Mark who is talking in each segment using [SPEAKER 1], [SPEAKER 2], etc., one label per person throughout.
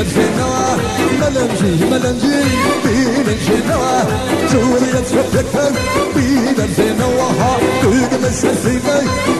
[SPEAKER 1] بيلنجي نوا ملنجي ملنجي بيلنجي نوا سوريا تشبكل بيلنجي نوا دوق مسسيني على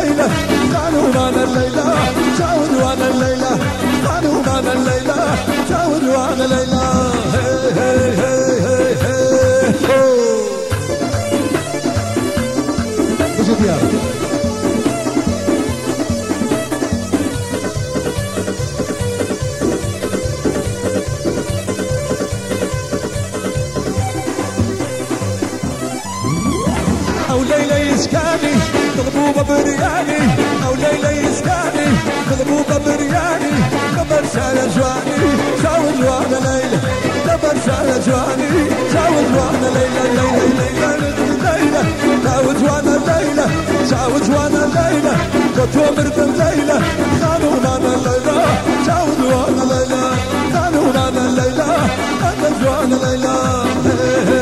[SPEAKER 1] الليلة قالوا معنا الليلة جاوروا عن الليلة قالوا معنا الليلة جاوروا عن الليلة هي هي أو ليلى يسكاني مغضوبة برياني أو ليلى يسكاني مغضوبة برياني دبرش على جواني. زوج وأنا ليلى دبرش على جواني. زوج وأنا ليلى ليلى ليلى ليلى زوج وأنا ليلى زوج وأنا ليلى قلت ومرت ليلى خانوا نعم رانا ليلى زوج وأنا ليلى خانوا رانا نعم ليلى أنا جوانا ليلى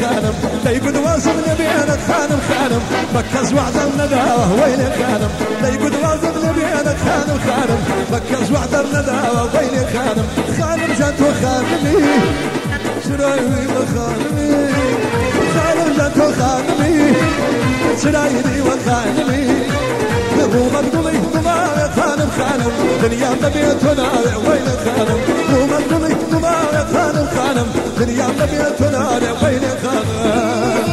[SPEAKER 1] خانم ليقد وازم نبينا خانم خانم. بكز وعد الندى وين خانم ليقد وازم نبينا خانم خانم. بكز وعد الندى وين خانم خانم جات وخانمي. شرايوي وخانمي خانم جات وخانمي. شرايوي وخانمي. الدلي ضمايا خانم دنيا نبيتنا وين خانم. روما الدلي ضمايا خانم خانم. دنيا نبيتنا وين خانم.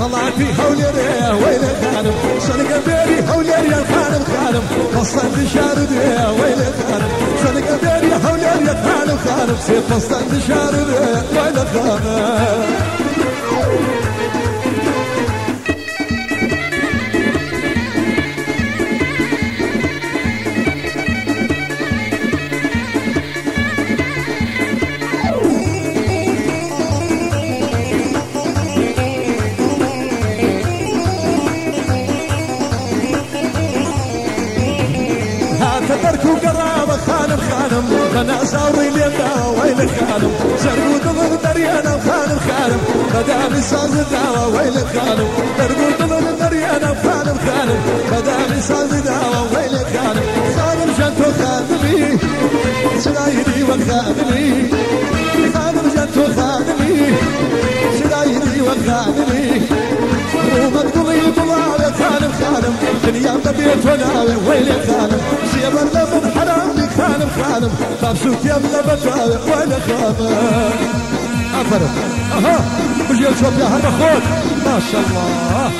[SPEAKER 1] خانم طلعتي هولي ريا ويل خانم سنق بيري هولي ريا خانم خانم فصلت شارد يا ويل خانم سنق بيري هولي ريا خانم خانم سيف فصلت شارد يا ويل خانم بيت وناوي وين خانم سيما من حرام خانم خانم مبسوط يلا بتراوح وين خانم أفرم. أها. مش يشوف يا هالمخوت ما شاء الله.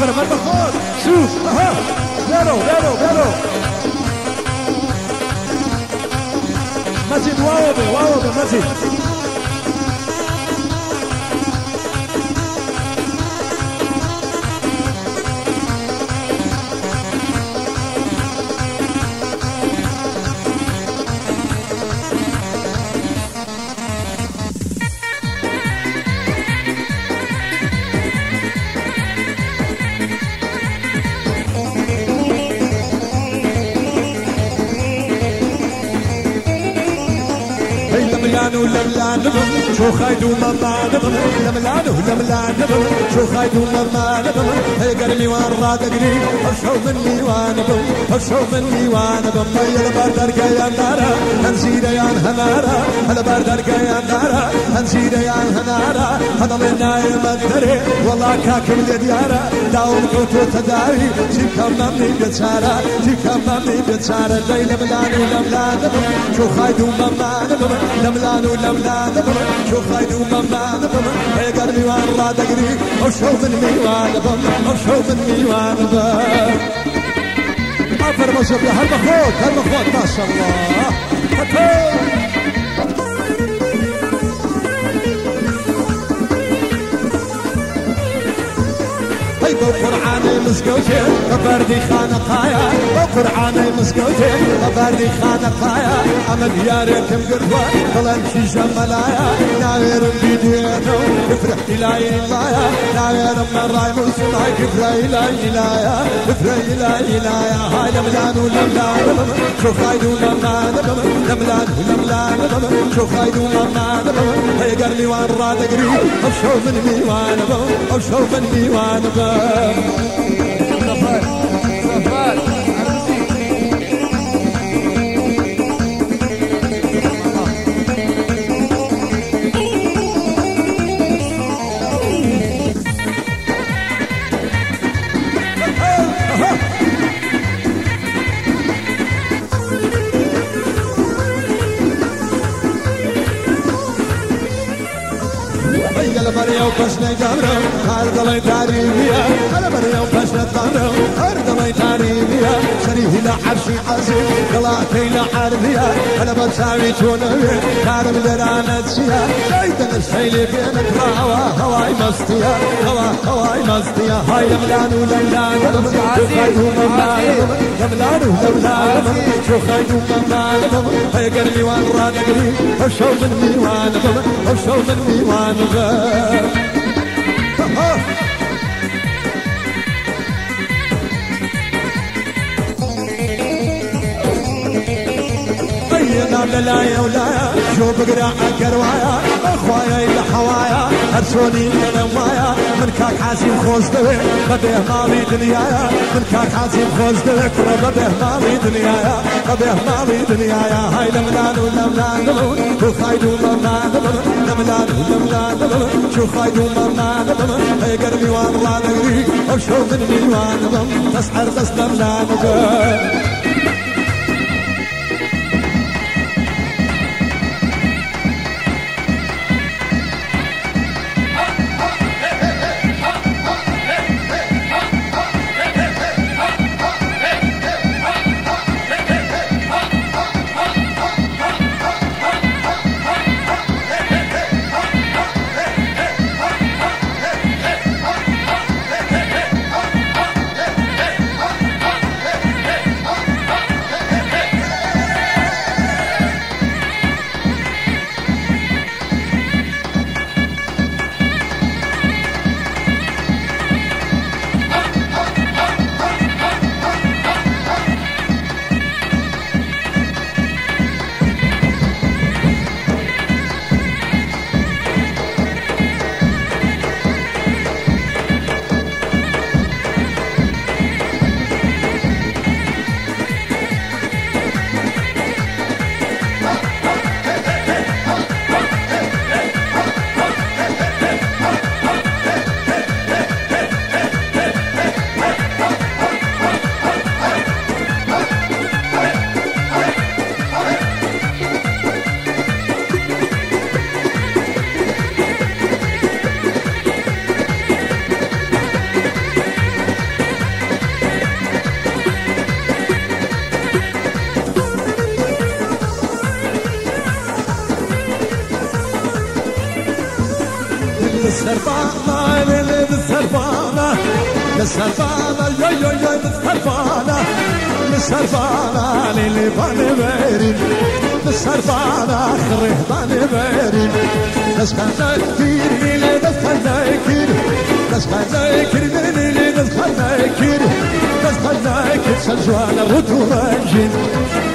[SPEAKER 1] Áfera, vai pra fora. Sus, aham. Vero, vero, vero. Mazid, waobe, waobe, Hallelujah. شو خايدو ممانو لملانو لملانو شو خايدو ممانو هي قرمي ورا دقري هشو مني وأنا بو هشو مني وأنا بو مي البردر يا نارا هنسيد يا هنارا البردر يا نارا هنسيد يا هنارا هذا من نايم الدري والله كاكم لديارا داوم كوتو تداوي تكم ممي بيتسارا تكم ممي بيتسارا ليلة ملانو لملانو شو خايدو ممانو لملانو لملانو شو خايدو ممانو هي قلبي ورا دقري وشوف الميوان بم وشوف الميوان بم عفر مصر يا هالمخوت هالمخوت ما شاء الله هاي بقرعاني مسكوتي بردي خانقايا بقرعاني مسكوتي بردي خانقايا أمد يا ريتم قرفة طلن شي جملايا ناير بيدينو افرح إلهي إلايا ناير من راي مسمعي كفرة إلهي إلايا كفرة إلهي إلايا هاي لملان ولملان شو خايدو لملان لملان ولملان شو خايدو لملان هاي قرمي وان راد قريب أفشو من ميوان أفشو من ميوان
[SPEAKER 2] صفات
[SPEAKER 1] پشنه گمرم هر دلای تریمیه هر بریان پشنه قمرم هر لا حرشي عزيز قلاتي لا حربيا هلا بتساوي تونوي كارم درانة سيا شايدا السيلي بينك هوا هواي مستيا هوا هواي مستيا. هاي لملان ولملان شو خايدو مملان لملان ولملان شو خايدو مملان هاي قرمي وان راد قريب وشو من ميوان وشو من ميوان غير بينا بلا يا ولايا شو بقرا كروايا أخوايا إلى حوايا. ارسوني إلى مايا من كاك حاسم خوز دوي. بده مالي دنيايا. من كاك حاسم خوز دوي. كرا بده مالي دنيايا. بده مالي دنيايا. هاي لملان ولملان. شو خايدو مملان لملان ولملان. شو خايدو مملان هاي قربي وان راد اقري وشو من ميوان تسحر بس لملان. السربانة رتوراجين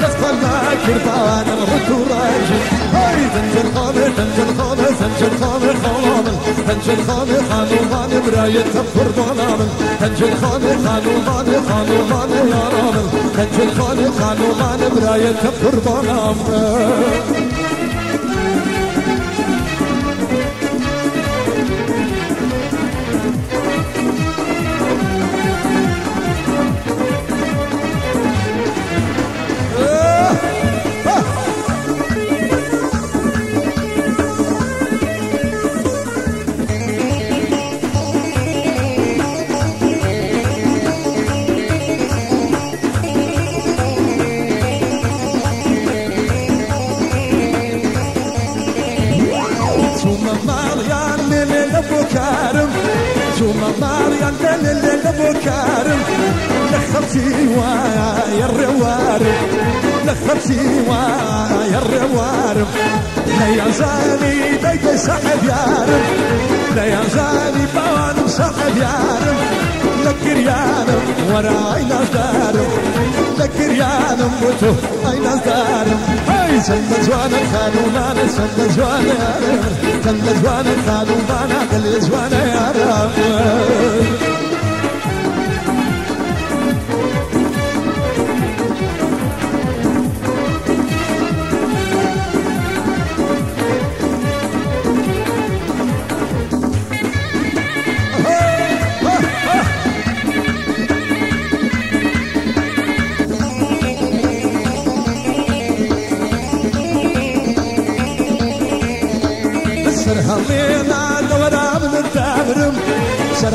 [SPEAKER 1] نسخنا كتير بانا رتوراجين هاي تنزل خامر تنزل خامر تنزل خامر خامر. تنزل خامر خانو مان براية تفر ضلامل تنزل خامر خانو مان خانو مان يا رامل تنزل خامر خانو مان براية تفر ضلامل يارم وتو عين دارم هاي سند زوانا خانو مانا سند زوانا يارم سند زوانا خانو مانا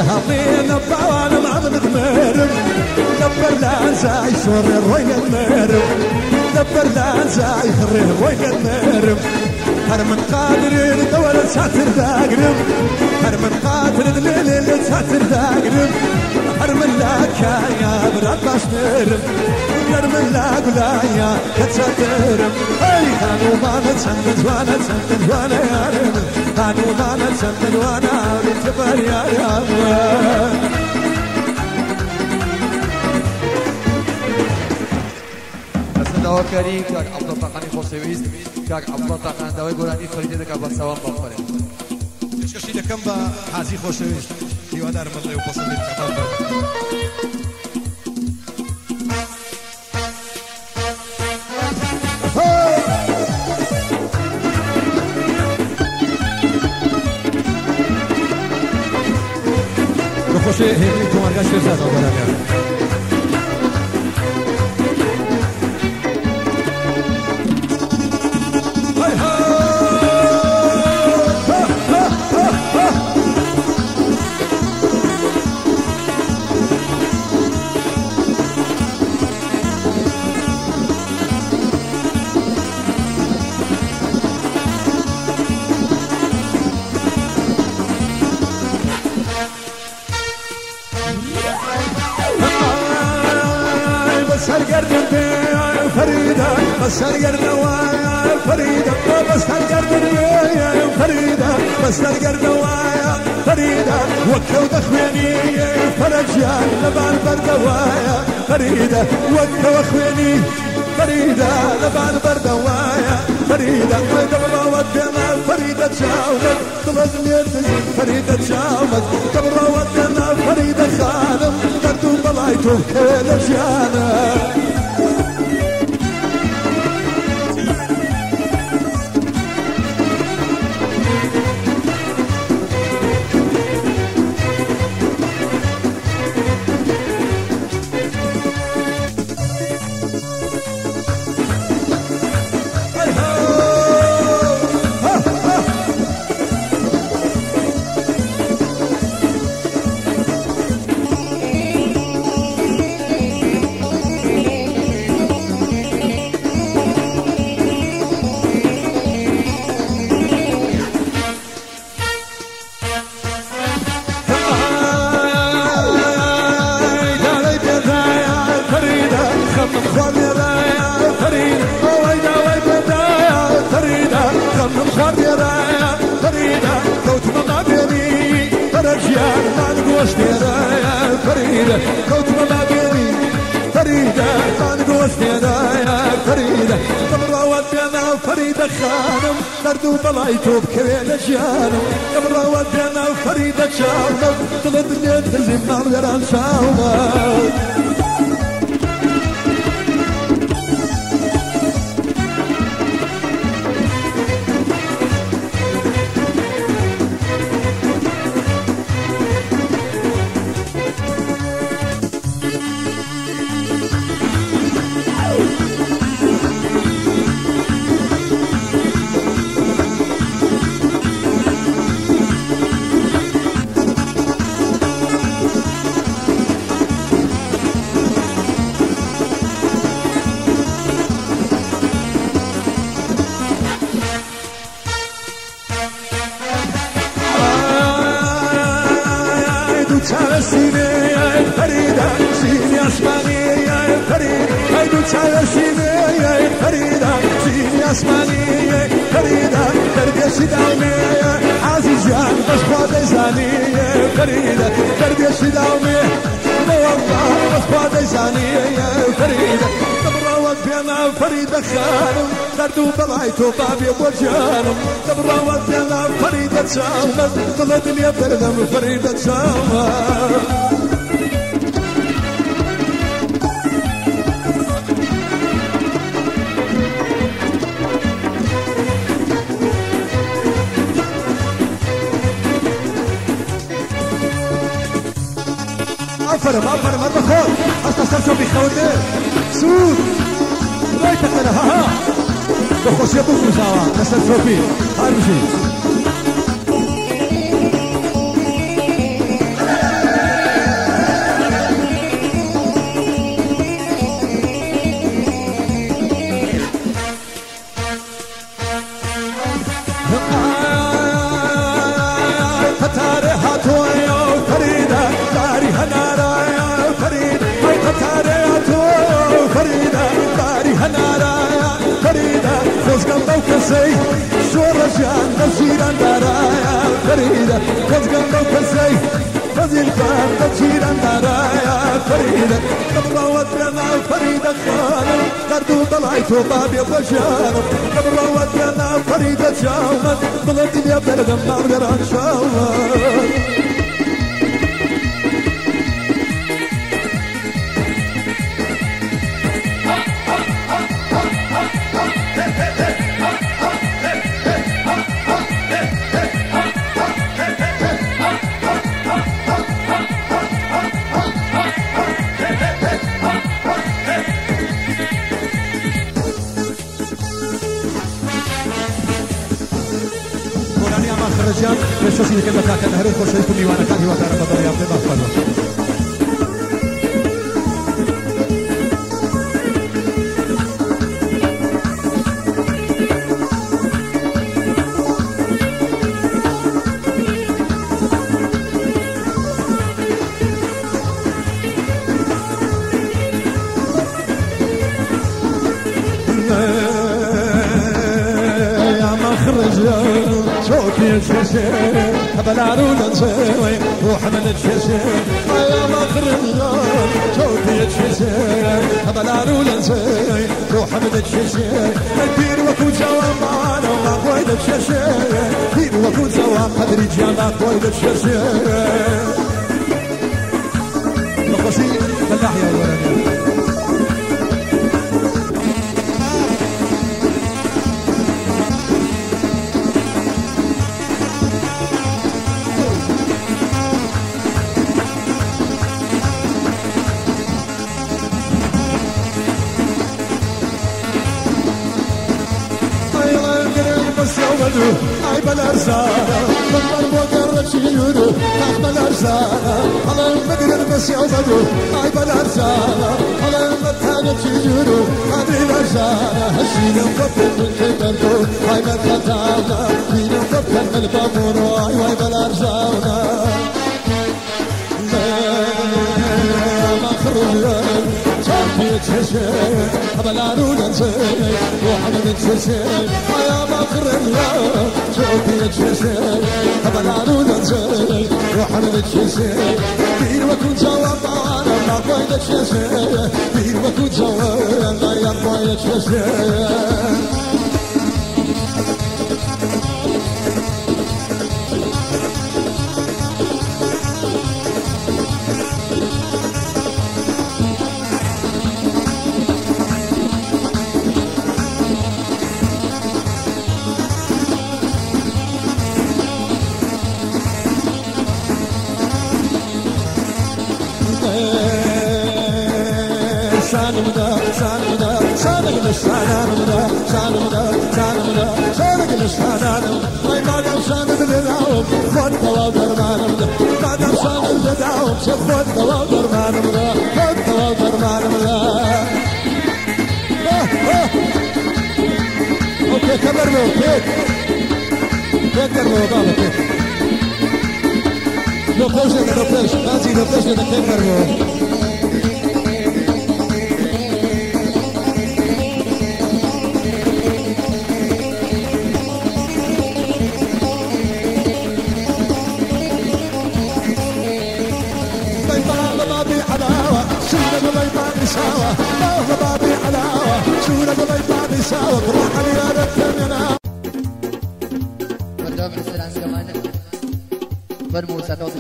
[SPEAKER 1] باوانا ما من دمرم دبر لا زاي شور روي المرم دبر لا زاي خري روي المرم هر من قادر دورا ساتر داقرم هر من قادر دليل ساتر داقرم هر من لا كايا براد باش نرم هر من لا قلايا كتساترم أي خانو ما نتسند وأنا تسند وأنا يا رب. خانو ما نتسند وأنا بتبر يا رب.
[SPEAKER 2] نهار کردیم که عبدال خوشی خوشویست که عبدالله تقانی دوی گرانی خریده که
[SPEAKER 1] با سوام بخوره چشکشی دکم با حاضی خوشویست دیوه در مزلی و پسندی کتاب خوشه هیلی کمرگش فرزد آبادم یاد فريدة لبان بردوايا فريدة قبل ودنا. فريدة تشاومت طلب ميرتز فريدة تشاومت قبل ودنا. فريدة خانم دردو بلايتو. كيل çaresine yay Feridan sin yasmani yay Feridan Haydu çaresine yay Feridan sin yasmani yay Feridan Terbiyesi davne yay Aziz yan baş bu bezani yay Feridan Terbiyesi davne yay والله بەشخوا دەیزانیە فەریدا دەبڕەوە پێنا فەریدە خانم دەردوو بەڵای تۆ بابێ بۆ جانم دەبڕەوە پێنا فەریدە چاومە دڵە دنیا بەردەم چاومە أفرم أفرم أفرم أصلا سرسو بيخونه سود لا يتقل ها ها بخوش يبوك مساوا نسل صوفي هاي قردو بلای تو بابی بجانم قبروت بنا فریده جامد بلدی بیا بردم مردران هیوادارە بە دڵیان پێ يا بلارو ننسوي وحمل الشاشة يا مخرج شوفي الشاشة بلارو ننسوي وحمل الشاشة البير وكو جوا معانا وما قويد الشاشة بير وكو جوا قدري جانا قويد الشاشة نقصي بالناحية الأولانية ay bes yavzadı Ay balarsa Alayım be tane çiğnürü Kadrilersa Hasinem kapın kemerdo Ay bet katana Dinem kapın melka muru Ay بلارو ننسي وحمد تشي يا مخرج صافي تشي بلارو ننسي وحمد تشي بير وكون جوا معانا ما قويد تشي بير وكون جوا لا يا قويد شانمدا شانمدا شانمدا شانمدا شانمدا شانم وای مادام شانمدا داوم خود دوا درمانم ده مادام شانمدا داوم چه خود دوا درمانم ده خود دوا درمانم ده اوکی کبر مو پیک پیک در مو بابا پیک
[SPEAKER 3] دكتور دكتور مازي دكتور دكتور سوا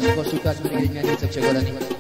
[SPEAKER 3] Gosukas, Miguel Ñañez, Echegoraní.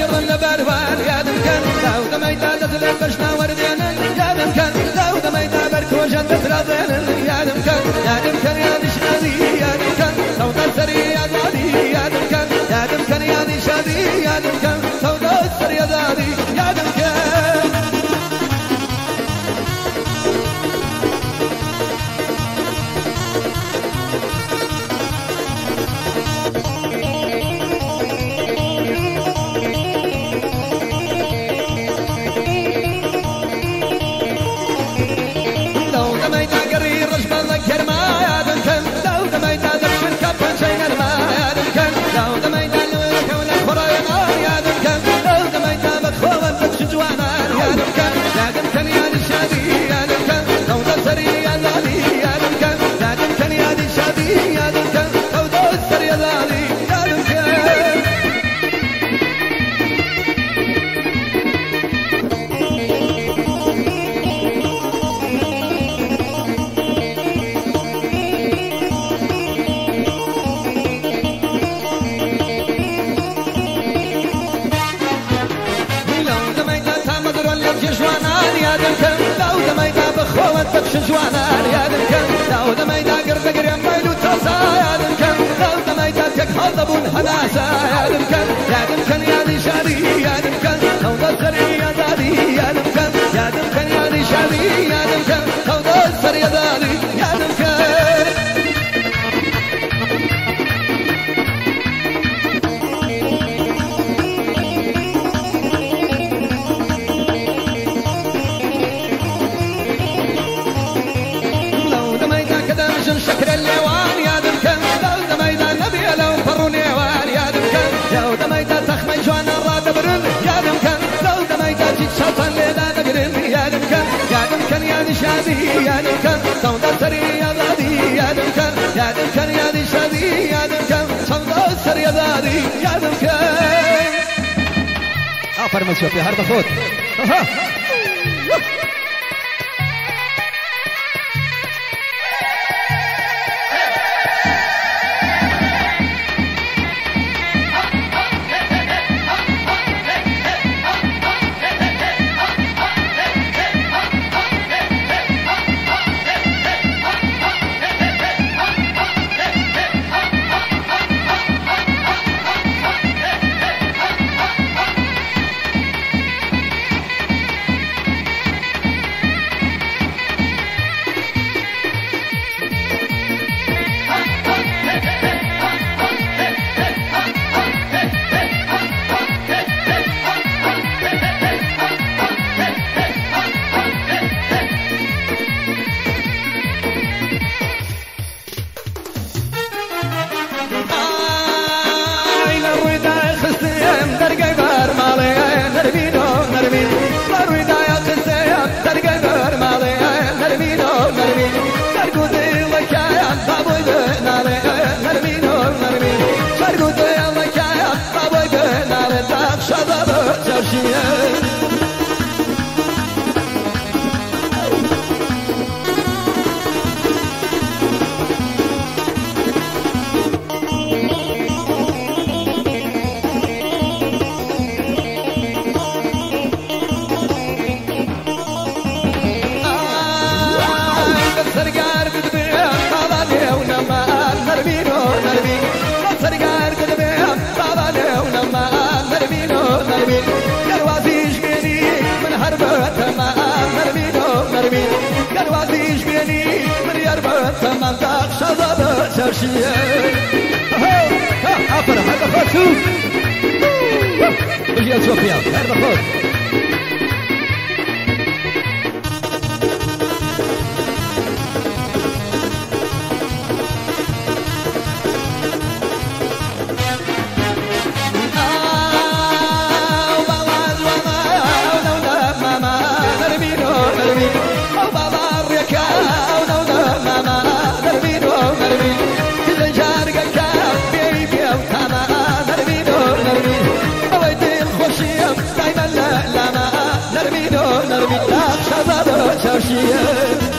[SPEAKER 3] يرضى النبال واليد كان ولما يتعدد
[SPEAKER 1] للبرش يا دمكن يا نشاري يا دمكن خوض السري يا داري
[SPEAKER 2] يا دمكن
[SPEAKER 1] يا دمكن يا نشاري يا دمكن خوض السري يا داري يا دمكن شكر اللوان يا دي شادي يا دمكر صودا سري يا دادي يا دمكر يا دمكر يا دي شادي يا دمكر صودا سري يا دادي يا دمكر آفر آه، مسوى في هرب خود ها شاشية عفر هذا خد شوف أجي أشوف يا هذا خد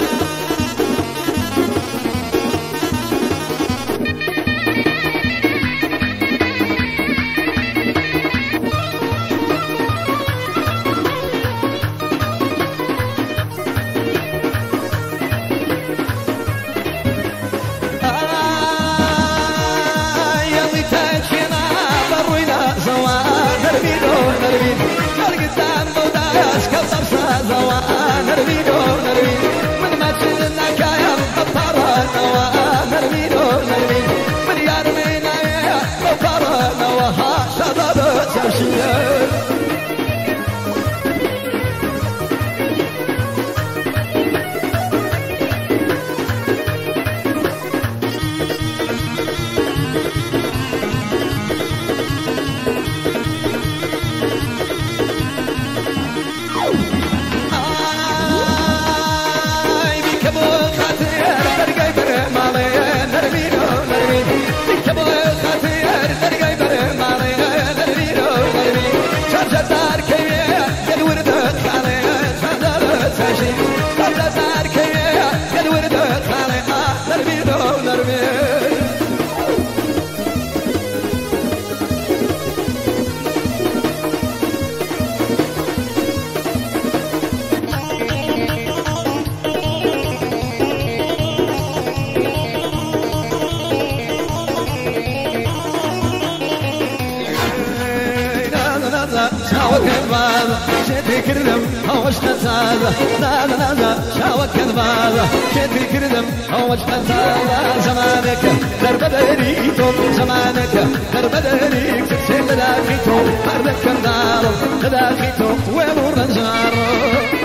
[SPEAKER 1] كردم هوش نتازة لا لا لا شاوك كذبازة كيف كردم؟ هوش نتازة زمانك درب دريتم زمانك درب دريك سيب داخيتم هردك كردارم داخيتم ويلور نزارم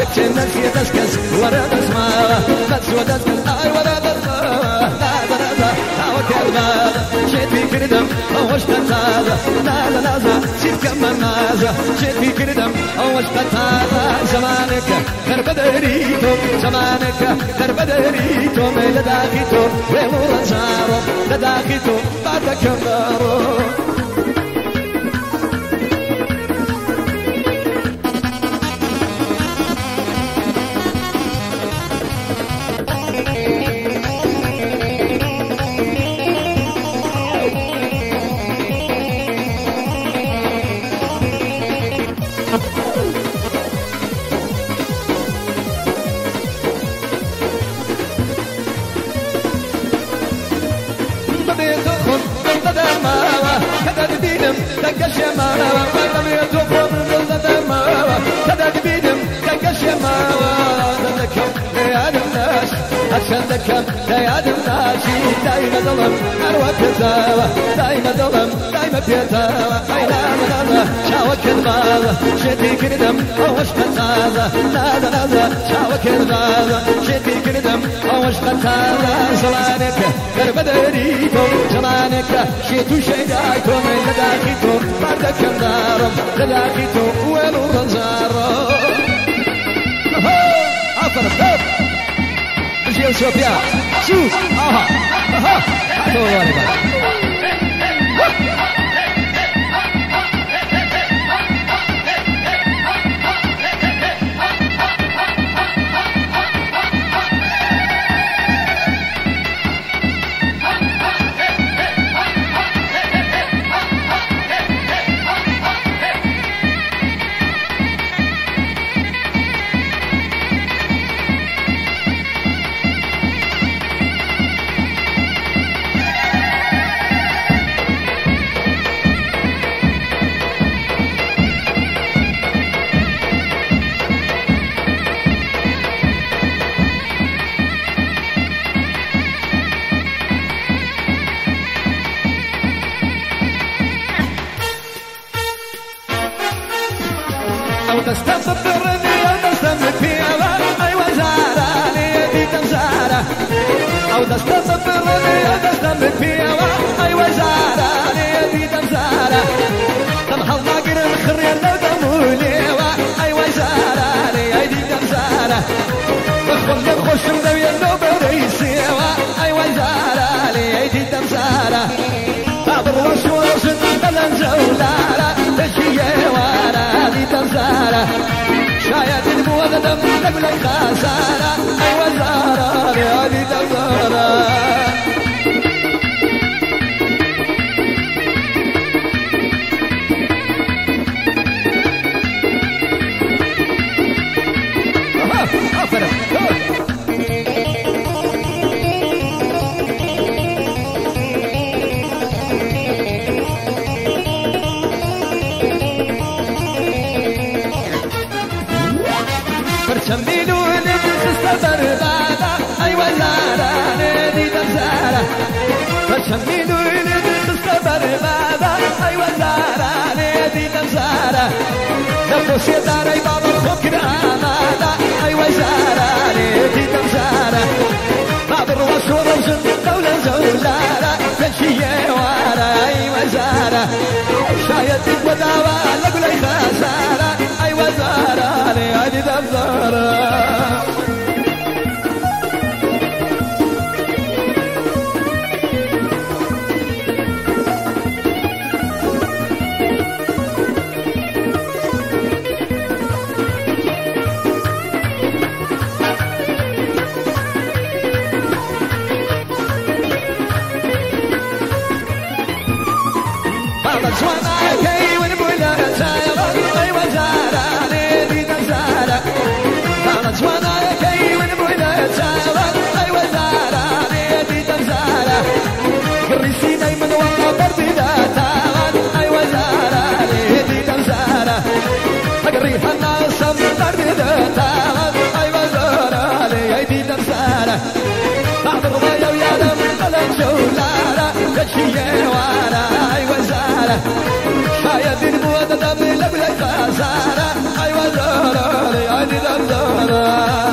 [SPEAKER 1] دواتي كنا في دسكس ورا دسما بس ودسكس اي ورا دسما لا لا لا توكل ما شتي كردم اوش تتازا لا لا لا لا سيد كمان نازا شتي كردم اوش تتازا زمانك درب دريتو زمانك درب دريتو ميدا داخيتو ويمورا زارو داخيتو بعد كمارو بيتكم أشهدكم يا الناس دايما ظلم. أروى كذاوة دايما ظلم دايما بيتاوة أين أنا شاوك الماوة شدي كردم قتاوة لا لا لا شاوك الماوة شدي كردم أوش قتاوة زمانك درب دريكم. زمانك شيتو شيدايكم لداخيتو بردك دارم لداخيتو 右侧边儿嘻哈哈哈哈哎呦 Regular casa فرشميلو نبخس بربادة أي وزارة نادي تمزارة نفس يداري بابا الخكر آمادة أي وزارة نادي تمزارة باب الرسول وزن دولة زولارة تنشية وارا أي وزارة شايد الوداوة لقل أي خسارة أي وزارة نادي تمزارة شولارة تشيي وارا أي وزارة شايد ودا دبي لبلك خسارة أيوة زارة يعني دبزارة عفر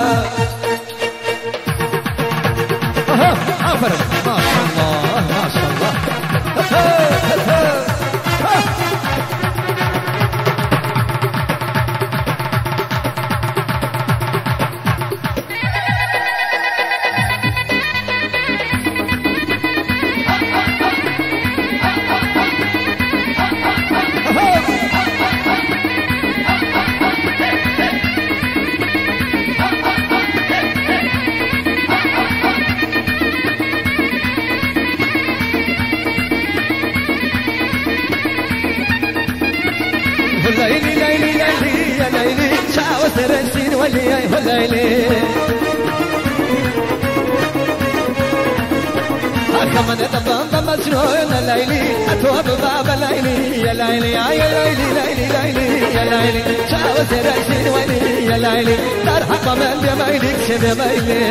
[SPEAKER 1] ليلي أتوب باب ليلي. يا ليلي يا ليلي ليلي ليلي. يا ليلي شاوت رسين ولي يا ليلي ترحق من يميلك شد ميلي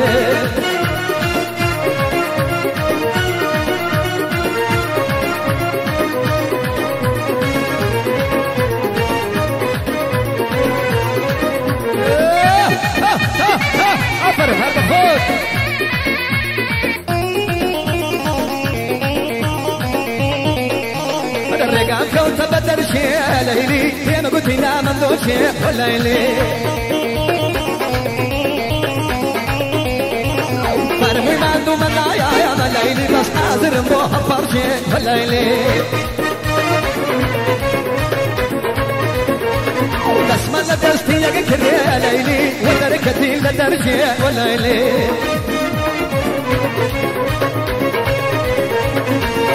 [SPEAKER 1] تبدل شيء ليلي. يا ما قلت لا شيء ليلي. فرمي ما عنده منايا يا ليلي. بس حاضر مهبر شيء ليلي. بس ما لبستي يا كري يا ليلي. ودركتي لدرجي وليلي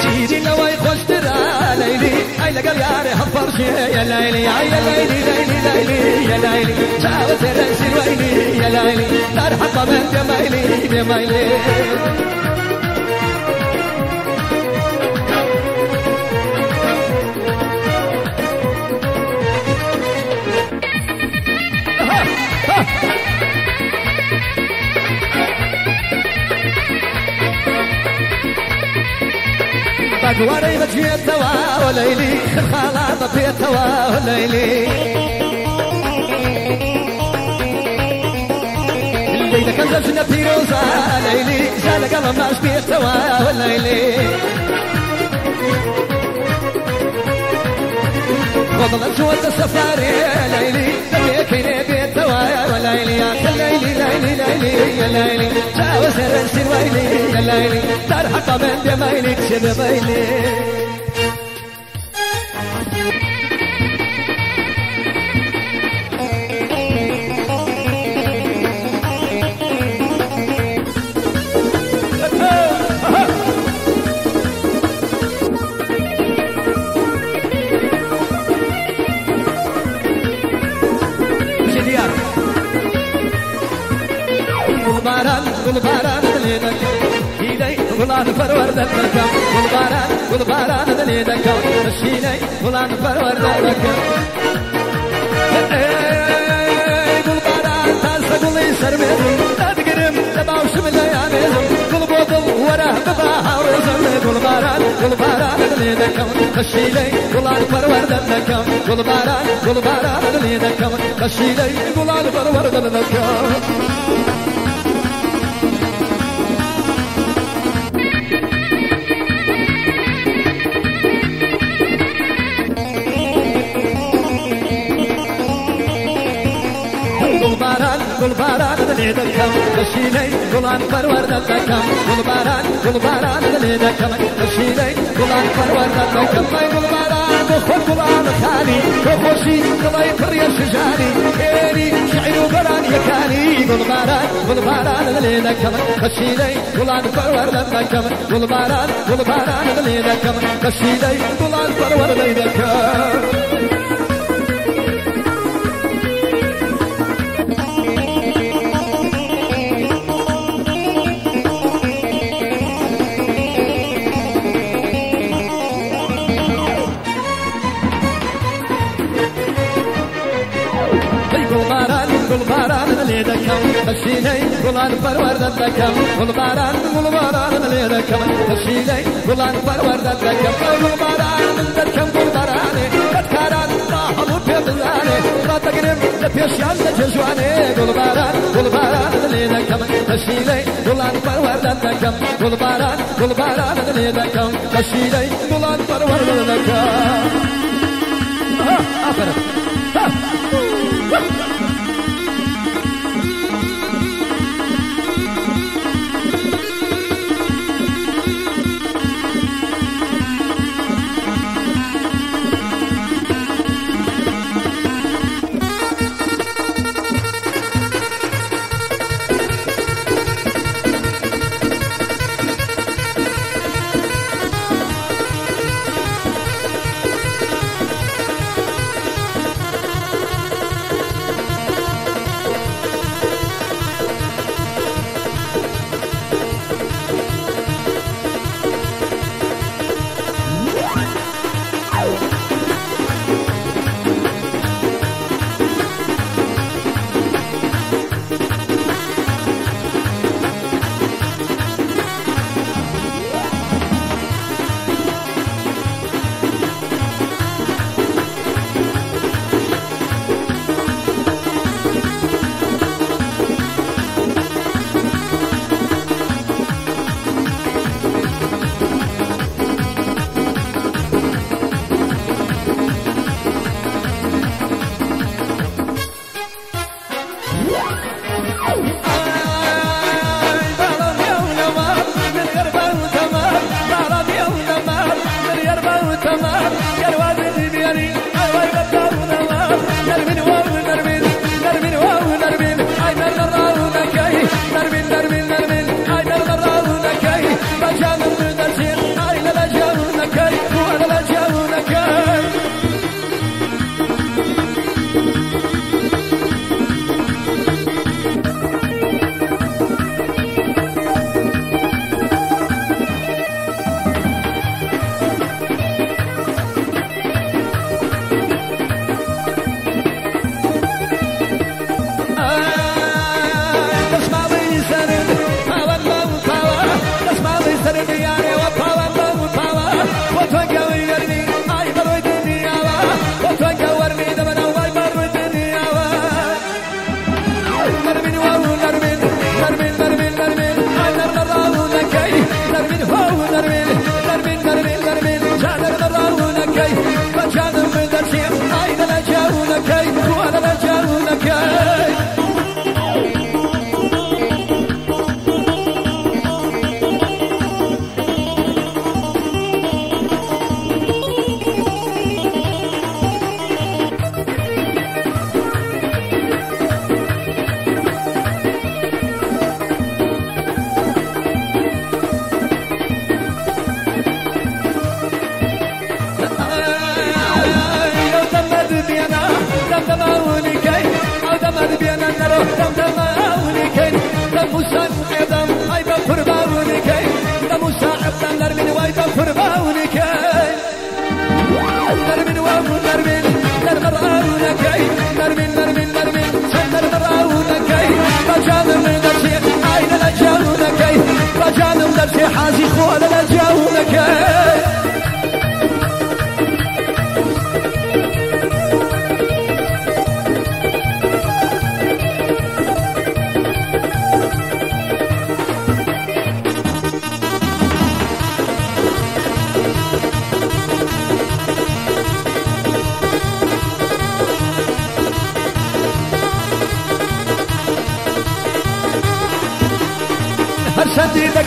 [SPEAKER 1] تيجي لو ترى ليلي أي لقى يا ري هفر شي يا ليلي يا ليلي ليلي ليلي يا ليلي. جاوز الرئيس ويلي يا ليلي. ترحق من جمايلي جمايلي بقواري بجي التوا وليلي خالة في التوا وليلي. الليلة كان زوجنا بيروزا ليلي زال قلم ماش في التوا وليلي. جوة السفاري ليلي ليكيني بالتوا وليلي يا ليلي ليلي ليلي يا ليلي. جاوز الرسل ويلي يا ليلي. ترحق من جمايلك شد ميلي. فرور دلك والباران والباران دليلك الشيني ولان فرور دلك والباران تاسق لي سرمي لا تقرم تباوش من لياميزم كل بوطل وراه بباها ورزم والباران والباران دليلك الشيني ولان فرور دلك والباران والباران دليلك الشيني ولان فرور دلك والباران اللي دكم الشيلي قلان فرور دكم والباران والباران اللي دكم الشيلي قلان فرور دكم والباران وخد قلان خالي وخوشي قضي فريا شجاري ايري شعر وقران يكاني والباران والباران اللي دكم الشيلي قلان فرور دكم والباران والباران اللي دكم الشيلي قلان فرور دكم والباران والباران اللي دكم الشيلي قلان فرور دكم والباران والباران اللي دكم الشيلي قلان فرور دكم والباران دكم والباران كتكاران پێشیان لە جێژوانێ گوڵباران گوڵباران لێ دەکەم بەشیلەی گوڵان پەروەردە دەکەم گوڵباران گوڵباران لێ دەکەم بەشیلەی گوڵان پەروەردە دەکەم ئافرە حازي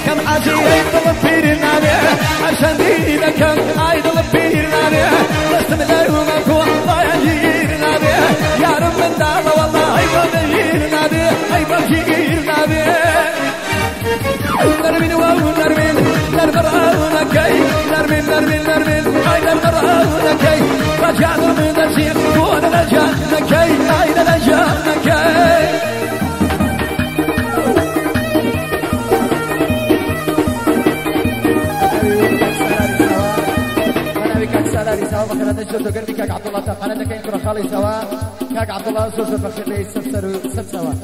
[SPEAKER 1] كم حاجي يضل بيرنا شديدة كم عيضل بيرنا بس من اليوم اكو ضايع جيرنا يا رب من دار والله أيضا جيرنا أيضا جيرنا نرمين واو نرمين نرمراونا كي نرمين نرمين نرمين اي نرمراونا كي رجعنا من الشيخ وانا رجعنا كي اي رجعنا كي
[SPEAKER 4] سالاري سوا بخير هذا الجزء قربي كاك عبد الله تقال كاين كره خالي سوا كاك عبد الله زوج بخير لي سب سوا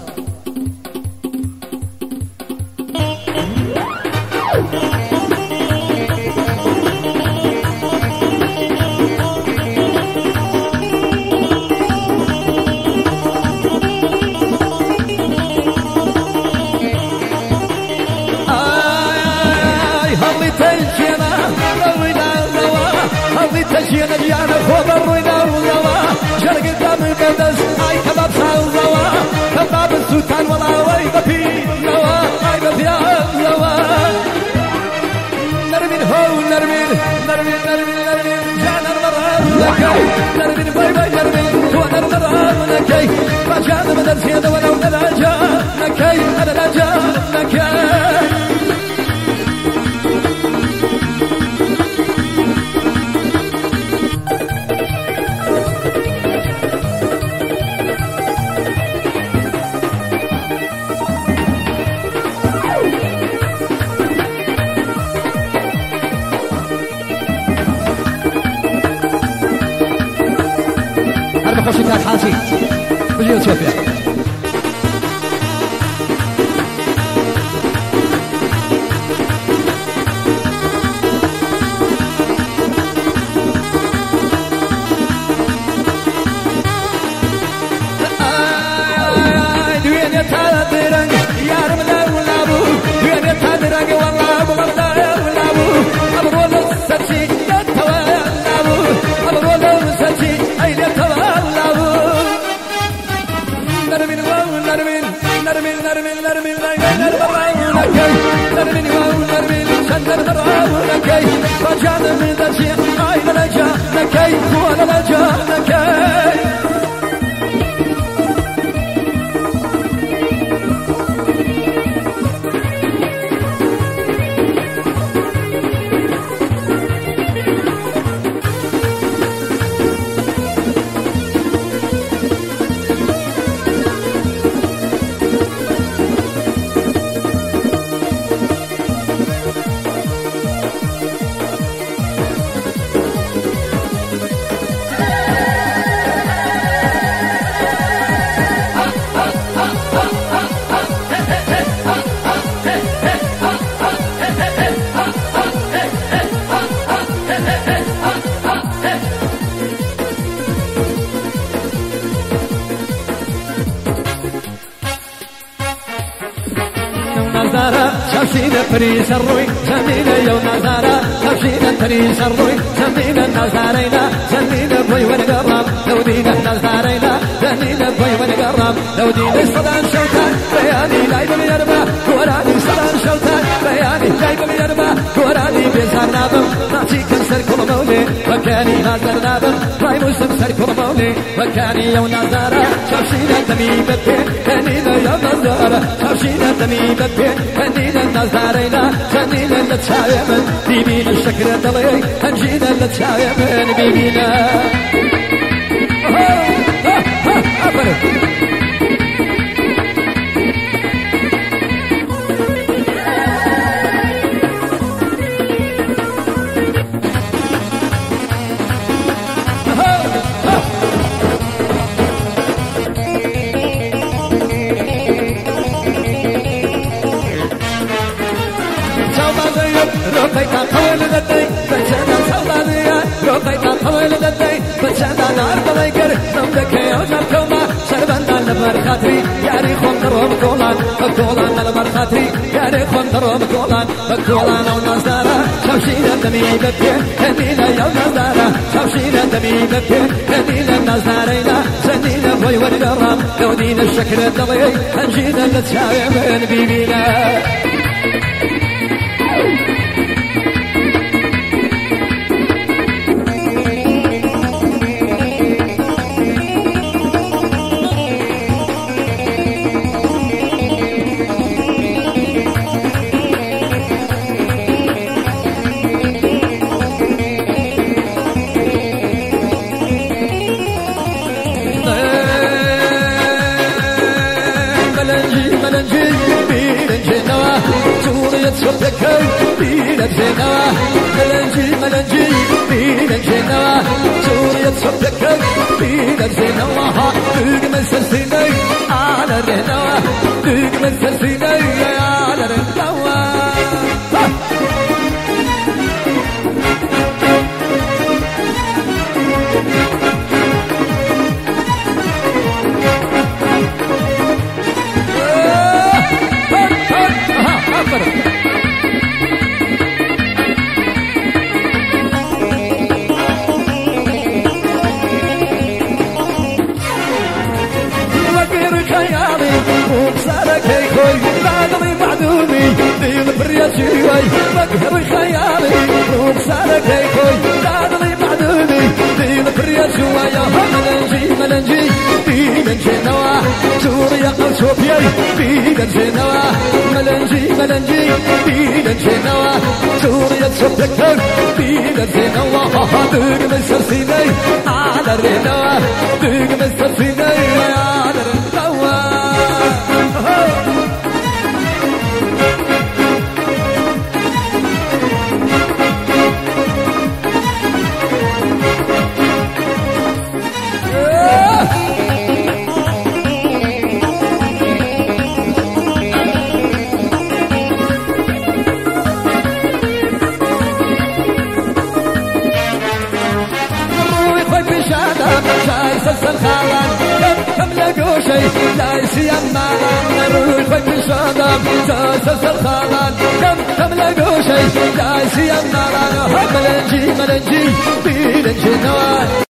[SPEAKER 1] وبرنا وزوا جر قدام القدس اي حباب صايو زوا كباب السوتان ولا وي بفي نوا اي بفيا زوا نرمين هو نرمين نرمين نرمين نرمين جانا المرأة ولكي نرمين باي باي نرمين كوانا المرأة ولكي ما جانا مدرسين ولا ودنا جانا كي 好心态看戏，不是有区别。رجعنا من دشي أين لجا لكي هو لجا لكي شمسينا فريس الروي زمينا يو نظارة شمسينا فريس الروي زمينا نظارينا زمينا بوي ونقرب لو دينا نظارينا زمينا بوي ونقرب لو دينا صدان شوتان بياني لايب اليربا وكاني نازر نابم راي مسلم سر كل مولي وكاني يو نظارة شمسينا دمي بدي هنينا يو نظارة شمسينا دمي بدي هنينا نظارينا هنينا نتشايمن بيبينا الشكر دلي هنجينا نتشايمن بيبينا أبدا روقيتا كولان بكولان أو نزارا شوشينا دمي بكي هنينا يو نزارا شوشينا دمي بكي هنينا نزارينا سنينا بوي ونقرام لو دينا الشكر الدلي هنجينا نتشاوي من بيبينا سوريا تصدقي بيلنجي نوا ملنجي ملنجي بيلنجي نوا سوريا تصدقي بيلنجي نوا دوق من سلسيني على الرنوا دوق من سلسيني بريا شوي بقهر خيالي. وبصارك خوي بعدني بعدوني دين بريا شوي ملنجي ملنجي دين جنوا سوريا قصوبيا دين جنوا ملنجي ملنجي دين جنوا سوريا صدقك دين جنوا دين مسرسيني على الرنوا دين مسرسيني على الرنوا بتسلسل خلال كم كم لقوا شيء دايسي النار هم الانجي ملنجي بيلنجي نوال